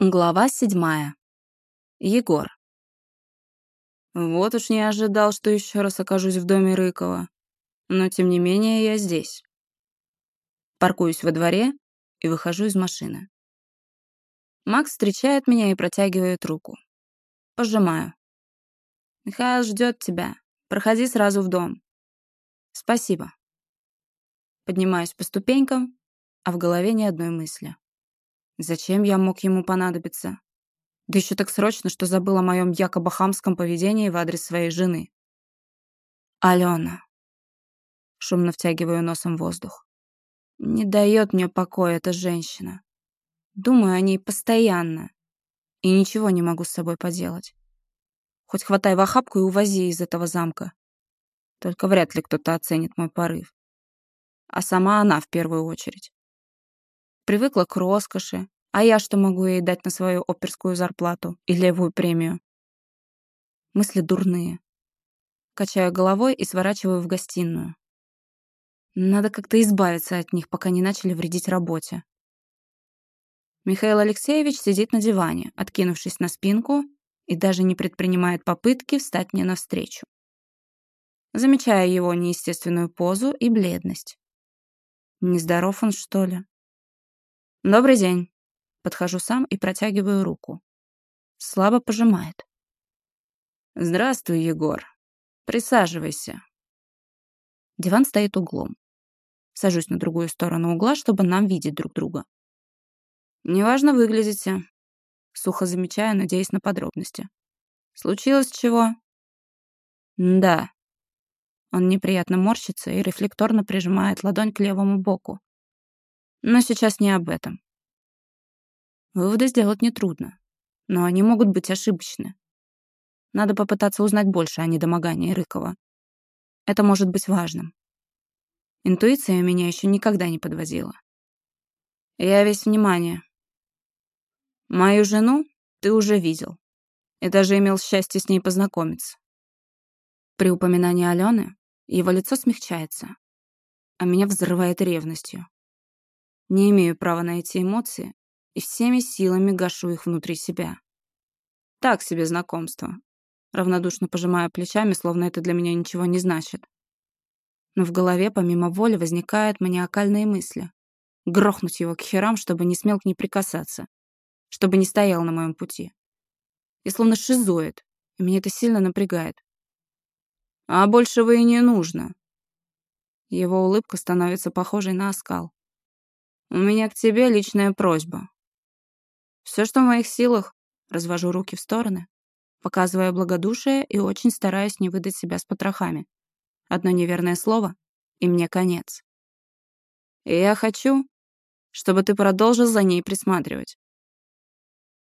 Глава седьмая. Егор. Вот уж не ожидал, что еще раз окажусь в доме Рыкова. Но, тем не менее, я здесь. Паркуюсь во дворе и выхожу из машины. Макс встречает меня и протягивает руку. Пожимаю. «Михаил ждет тебя. Проходи сразу в дом». «Спасибо». Поднимаюсь по ступенькам, а в голове ни одной мысли. Зачем я мог ему понадобиться? Да еще так срочно, что забыл о моем якобы хамском поведении в адрес своей жены. Алена. Шумно втягиваю носом воздух. Не дает мне покоя эта женщина. Думаю о ней постоянно. И ничего не могу с собой поделать. Хоть хватай в охапку и увози из этого замка. Только вряд ли кто-то оценит мой порыв. А сама она в первую очередь привыкла к роскоши, а я что могу ей дать на свою оперскую зарплату и левую премию? Мысли дурные. Качаю головой и сворачиваю в гостиную. Надо как-то избавиться от них, пока не начали вредить работе. Михаил Алексеевич сидит на диване, откинувшись на спинку, и даже не предпринимает попытки встать мне навстречу. Замечаю его неестественную позу и бледность. Нездоров он, что ли? «Добрый день». Подхожу сам и протягиваю руку. Слабо пожимает. «Здравствуй, Егор. Присаживайся». Диван стоит углом. Сажусь на другую сторону угла, чтобы нам видеть друг друга. «Неважно выглядите», — сухо замечаю, надеясь на подробности. «Случилось чего?» «Да». Он неприятно морщится и рефлекторно прижимает ладонь к левому боку. Но сейчас не об этом. Выводы сделать нетрудно, но они могут быть ошибочны. Надо попытаться узнать больше о недомогании Рыкова. Это может быть важным. Интуиция меня еще никогда не подводила. Я весь внимание. Мою жену ты уже видел. И даже имел счастье с ней познакомиться. При упоминании Алены его лицо смягчается, а меня взрывает ревностью. Не имею права на эти эмоции и всеми силами гашу их внутри себя. Так себе знакомство. Равнодушно пожимая плечами, словно это для меня ничего не значит. Но в голове помимо воли возникают маниакальные мысли. Грохнуть его к херам, чтобы не смел к ней прикасаться. Чтобы не стоял на моем пути. Я словно шизоид, и меня это сильно напрягает. А большего и не нужно. Его улыбка становится похожей на оскал. У меня к тебе личная просьба. Все, что в моих силах, развожу руки в стороны, показывая благодушие и очень стараясь не выдать себя с потрохами. Одно неверное слово, и мне конец. И я хочу, чтобы ты продолжил за ней присматривать.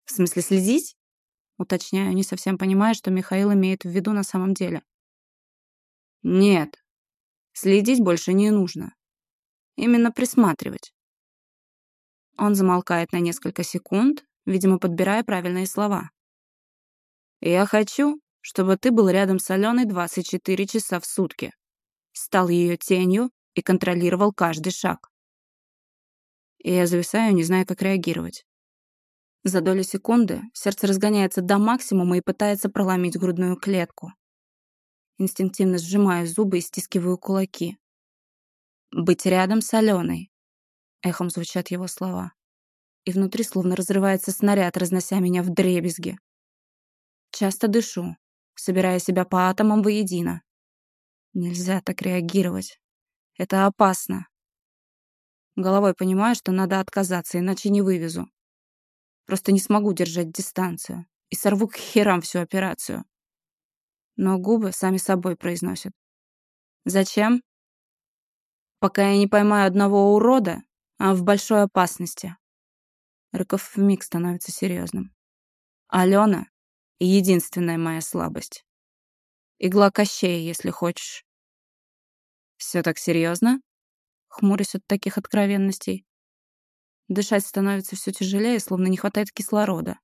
В смысле следить? Уточняю, не совсем понимая, что Михаил имеет в виду на самом деле. Нет, следить больше не нужно. Именно присматривать. Он замолкает на несколько секунд, видимо, подбирая правильные слова. «Я хочу, чтобы ты был рядом с Аленой 24 часа в сутки, стал ее тенью и контролировал каждый шаг». И я зависаю, не зная, как реагировать. За долю секунды сердце разгоняется до максимума и пытается проломить грудную клетку. Инстинктивно сжимаю зубы и стискиваю кулаки. «Быть рядом с Аленой, Эхом звучат его слова. И внутри словно разрывается снаряд, разнося меня в дребезги. Часто дышу, собирая себя по атомам воедино. Нельзя так реагировать. Это опасно. Головой понимаю, что надо отказаться, иначе не вывезу. Просто не смогу держать дистанцию и сорву к херам всю операцию. Но губы сами собой произносят. Зачем? Пока я не поймаю одного урода, а в большой опасности. Рыков вмиг становится серьезным. Алена — единственная моя слабость. Игла Кощея, если хочешь. Все так серьезно? Хмурюсь от таких откровенностей. Дышать становится все тяжелее, словно не хватает кислорода,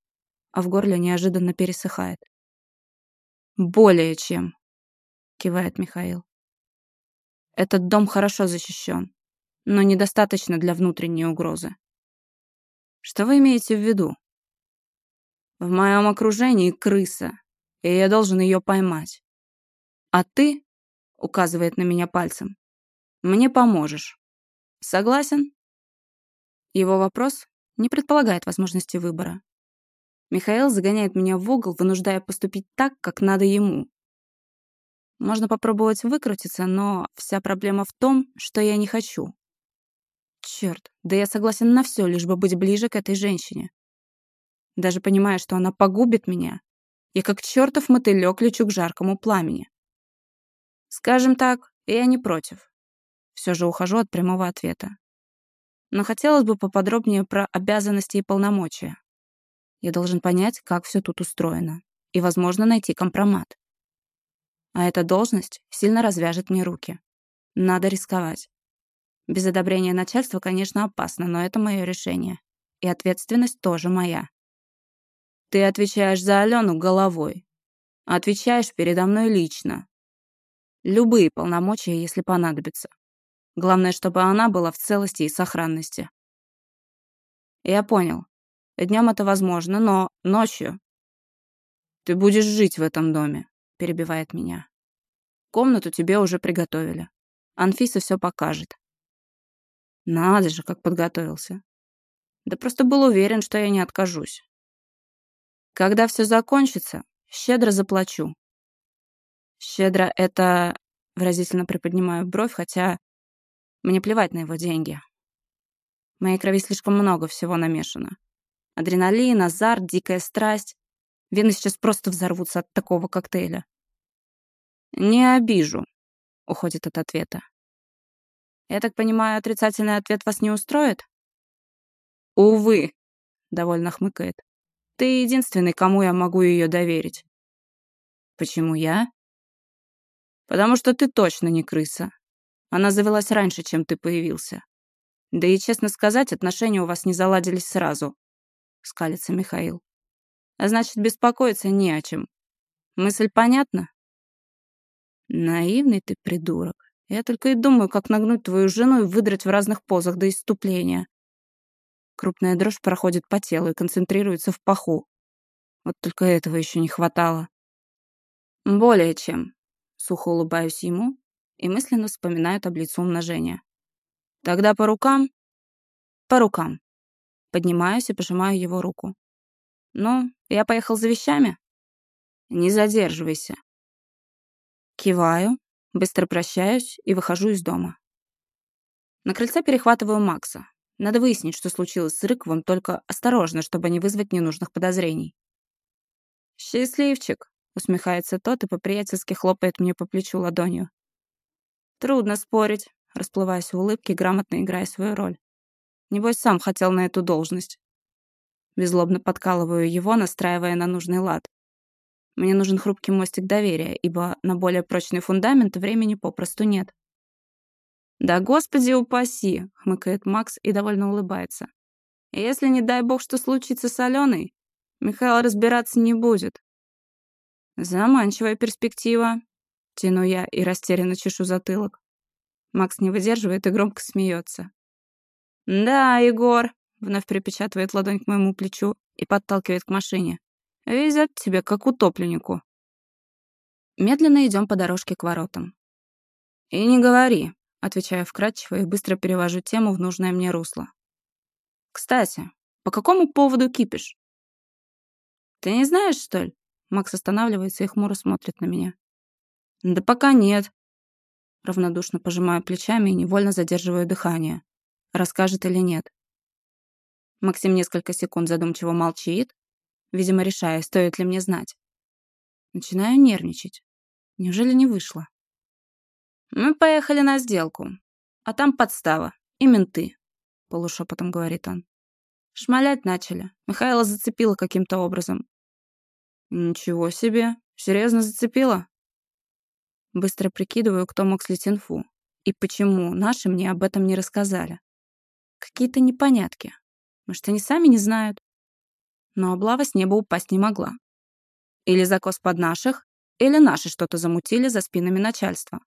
а в горле неожиданно пересыхает. «Более чем», — кивает Михаил. «Этот дом хорошо защищен но недостаточно для внутренней угрозы. Что вы имеете в виду? В моем окружении крыса, и я должен ее поймать. А ты, указывает на меня пальцем, мне поможешь. Согласен? Его вопрос не предполагает возможности выбора. Михаил загоняет меня в угол, вынуждая поступить так, как надо ему. Можно попробовать выкрутиться, но вся проблема в том, что я не хочу. Черт, да я согласен на все, лишь бы быть ближе к этой женщине. Даже понимая, что она погубит меня, я как чертов мотылек лечу к жаркому пламени. Скажем так, я не против. Все же ухожу от прямого ответа. Но хотелось бы поподробнее про обязанности и полномочия. Я должен понять, как все тут устроено, и, возможно, найти компромат. А эта должность сильно развяжет мне руки. Надо рисковать. Без одобрения начальства, конечно, опасно, но это мое решение. И ответственность тоже моя. Ты отвечаешь за Алену головой. Отвечаешь передо мной лично. Любые полномочия, если понадобится. Главное, чтобы она была в целости и сохранности. Я понял. Днем это возможно, но ночью... Ты будешь жить в этом доме, перебивает меня. Комнату тебе уже приготовили. Анфиса все покажет. Надо же, как подготовился. Да просто был уверен, что я не откажусь. Когда все закончится, щедро заплачу. Щедро — это... Выразительно приподнимаю бровь, хотя мне плевать на его деньги. В моей крови слишком много всего намешано. Адреналин, азарт, дикая страсть. Вены сейчас просто взорвутся от такого коктейля. «Не обижу», — уходит от ответа. «Я так понимаю, отрицательный ответ вас не устроит?» «Увы», — довольно хмыкает. «Ты единственный, кому я могу ее доверить». «Почему я?» «Потому что ты точно не крыса. Она завелась раньше, чем ты появился. Да и, честно сказать, отношения у вас не заладились сразу скалится Михаил. А значит, беспокоиться не о чем. Мысль понятна? Наивный ты придурок. Я только и думаю, как нагнуть твою жену и выдрать в разных позах до иступления. Крупная дрожь проходит по телу и концентрируется в паху. Вот только этого еще не хватало. Более чем. Сухо улыбаюсь ему и мысленно вспоминаю таблицу умножения. Тогда по рукам? По рукам. Поднимаюсь и пожимаю его руку. «Ну, я поехал за вещами?» «Не задерживайся». Киваю, быстро прощаюсь и выхожу из дома. На крыльце перехватываю Макса. Надо выяснить, что случилось с Рыковым, только осторожно, чтобы не вызвать ненужных подозрений. «Счастливчик», — усмехается тот и по-приятельски хлопает мне по плечу ладонью. «Трудно спорить», — расплываясь в улыбке, грамотно играя свою роль. Небось, сам хотел на эту должность. Безлобно подкалываю его, настраивая на нужный лад. Мне нужен хрупкий мостик доверия, ибо на более прочный фундамент времени попросту нет. «Да господи упаси!» — хмыкает Макс и довольно улыбается. «Если, не дай бог, что случится с Аленой, Михаил разбираться не будет». «Заманчивая перспектива», — тяну я и растерянно чешу затылок. Макс не выдерживает и громко смеется. «Да, Егор», — вновь припечатывает ладонь к моему плечу и подталкивает к машине. «Везет тебе, как утопленнику». Медленно идем по дорожке к воротам. «И не говори», — отвечаю вкратчиво и быстро перевожу тему в нужное мне русло. «Кстати, по какому поводу кипишь?» «Ты не знаешь, что ли?» Макс останавливается и хмуро смотрит на меня. «Да пока нет». Равнодушно пожимаю плечами и невольно задерживаю дыхание расскажет или нет. Максим несколько секунд задумчиво молчит, видимо, решая, стоит ли мне знать. Начинаю нервничать. Неужели не вышло? «Мы поехали на сделку, а там подстава и менты», — полушепотом говорит он. Шмалять начали. Михаила зацепила каким-то образом. «Ничего себе! Серьезно зацепила?» Быстро прикидываю, кто мог слить инфу. И почему наши мне об этом не рассказали. Какие-то непонятки. Может, они сами не знают. Но облава с неба упасть не могла. Или закос под наших, или наши что-то замутили за спинами начальства.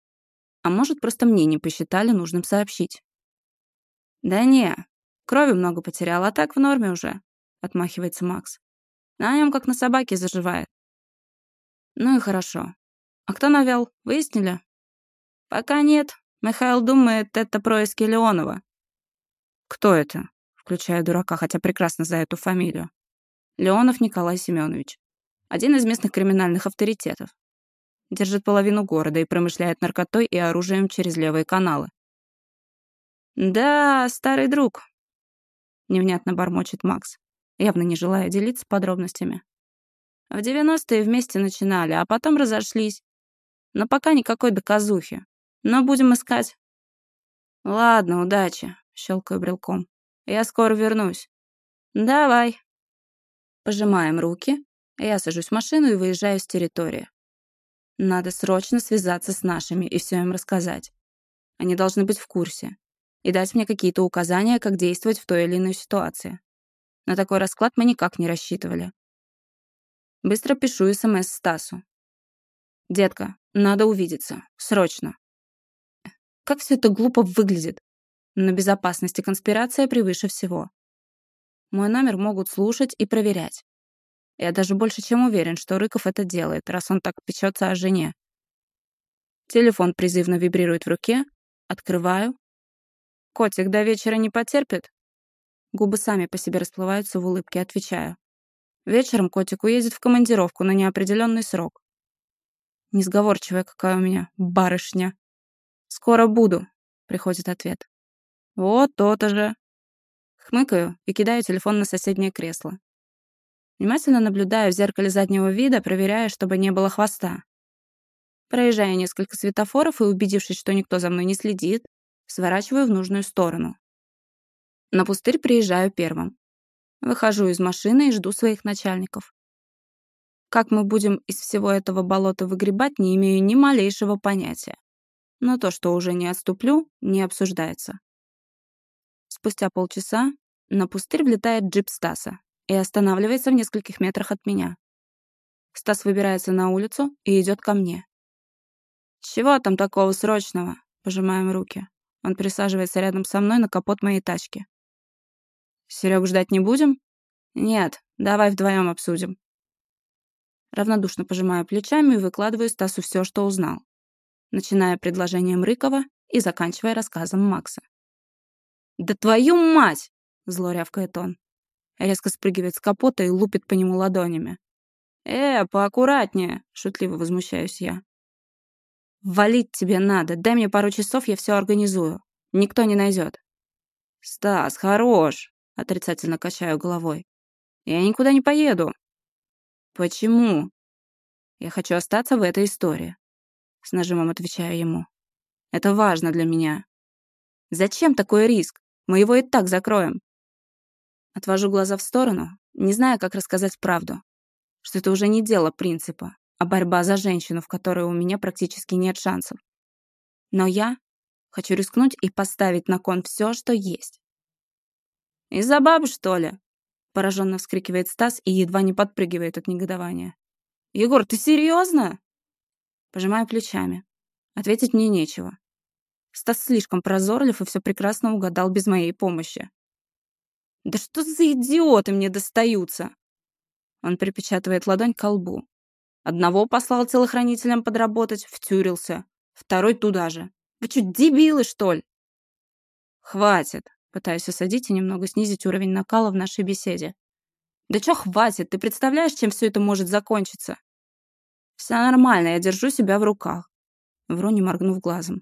А может, просто мне не посчитали нужным сообщить. «Да не, крови много потерял, а так в норме уже», — отмахивается Макс. На нем как на собаке заживает. Ну и хорошо. А кто навел, выяснили? Пока нет. Михаил думает, это происки Леонова. Кто это? Включая дурака, хотя прекрасно знаю эту фамилию. Леонов Николай Семенович. Один из местных криминальных авторитетов. Держит половину города и промышляет наркотой и оружием через левые каналы. «Да, старый друг», — невнятно бормочет Макс, явно не желая делиться подробностями. В девяностые вместе начинали, а потом разошлись. Но пока никакой доказухи. Но будем искать. Ладно, удачи, щелкаю брелком. Я скоро вернусь. Давай. Пожимаем руки. Я сажусь в машину и выезжаю с территории. Надо срочно связаться с нашими и все им рассказать. Они должны быть в курсе. И дать мне какие-то указания, как действовать в той или иной ситуации. На такой расклад мы никак не рассчитывали. Быстро пишу СМС Стасу. «Детка, надо увидеться. Срочно». Как все это глупо выглядит. Но безопасность и конспирация превыше всего. Мой номер могут слушать и проверять. Я даже больше чем уверен, что Рыков это делает, раз он так печется о жене. Телефон призывно вибрирует в руке. Открываю. «Котик до вечера не потерпит?» Губы сами по себе расплываются в улыбке, отвечаю. Вечером котик уедет в командировку на неопределенный срок. Несговорчивая какая у меня барышня. «Скоро буду», — приходит ответ. «Вот то-то же». Хмыкаю и кидаю телефон на соседнее кресло. Внимательно наблюдаю в зеркале заднего вида, проверяя, чтобы не было хвоста. Проезжая несколько светофоров и убедившись, что никто за мной не следит, сворачиваю в нужную сторону. На пустырь приезжаю первым. Выхожу из машины и жду своих начальников. Как мы будем из всего этого болота выгребать, не имею ни малейшего понятия. Но то, что уже не отступлю, не обсуждается. Спустя полчаса на пустырь влетает джип Стаса и останавливается в нескольких метрах от меня. Стас выбирается на улицу и идет ко мне. «Чего там такого срочного?» Пожимаем руки. Он присаживается рядом со мной на капот моей тачки. «Серег, ждать не будем?» «Нет, давай вдвоем обсудим». Равнодушно пожимаю плечами и выкладываю Стасу все, что узнал. Начиная предложением Рыкова и заканчивая рассказом Макса. «Да твою мать!» — зло рявкает он. Резко спрыгивает с капота и лупит по нему ладонями. «Э, поаккуратнее!» — шутливо возмущаюсь я. «Валить тебе надо. Дай мне пару часов, я все организую. Никто не найдет». «Стас, хорош!» — отрицательно качаю головой. «Я никуда не поеду». «Почему?» «Я хочу остаться в этой истории», — с нажимом отвечаю ему. «Это важно для меня». «Зачем такой риск? Мы его и так закроем. Отвожу глаза в сторону, не зная, как рассказать правду. Что это уже не дело принципа, а борьба за женщину, в которой у меня практически нет шансов. Но я хочу рискнуть и поставить на кон все, что есть. «Из-за бабы, что ли?» Пораженно вскрикивает Стас и едва не подпрыгивает от негодования. «Егор, ты серьезно?» Пожимаю плечами. Ответить мне нечего. Стас слишком прозорлив и все прекрасно угадал без моей помощи. Да что за идиоты мне достаются? Он припечатывает ладонь к лбу. Одного послал телохранителям подработать, втюрился. Второй туда же. Вы что, дебилы, что ли? Хватит. Пытаюсь осадить и немного снизить уровень накала в нашей беседе. Да чё хватит? Ты представляешь, чем все это может закончиться? Все нормально, я держу себя в руках. Вру, не моргнув глазом.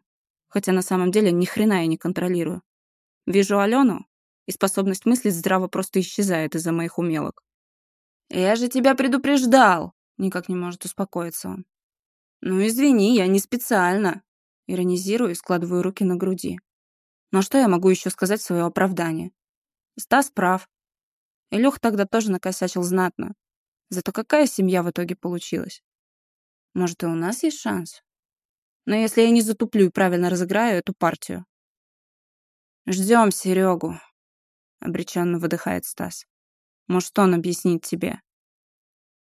Хотя на самом деле ни хрена я не контролирую. Вижу Алену, и способность мыслить здраво просто исчезает из-за моих умелок. «Я же тебя предупреждал!» Никак не может успокоиться он. «Ну, извини, я не специально!» Иронизирую и складываю руки на груди. Но что я могу еще сказать в свое оправдание? Стас прав. Илюх тогда тоже накосячил знатно. Зато какая семья в итоге получилась? Может, и у нас есть шанс? Но если я не затуплю и правильно разыграю эту партию. Ждем Серегу, обреченно выдыхает Стас. Может, он объяснит тебе.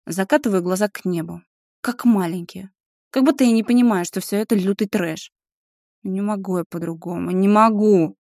Закатываю глаза к небу. Как маленькие. Как будто я не понимаю, что все это лютый трэш. Не могу я по-другому. Не могу.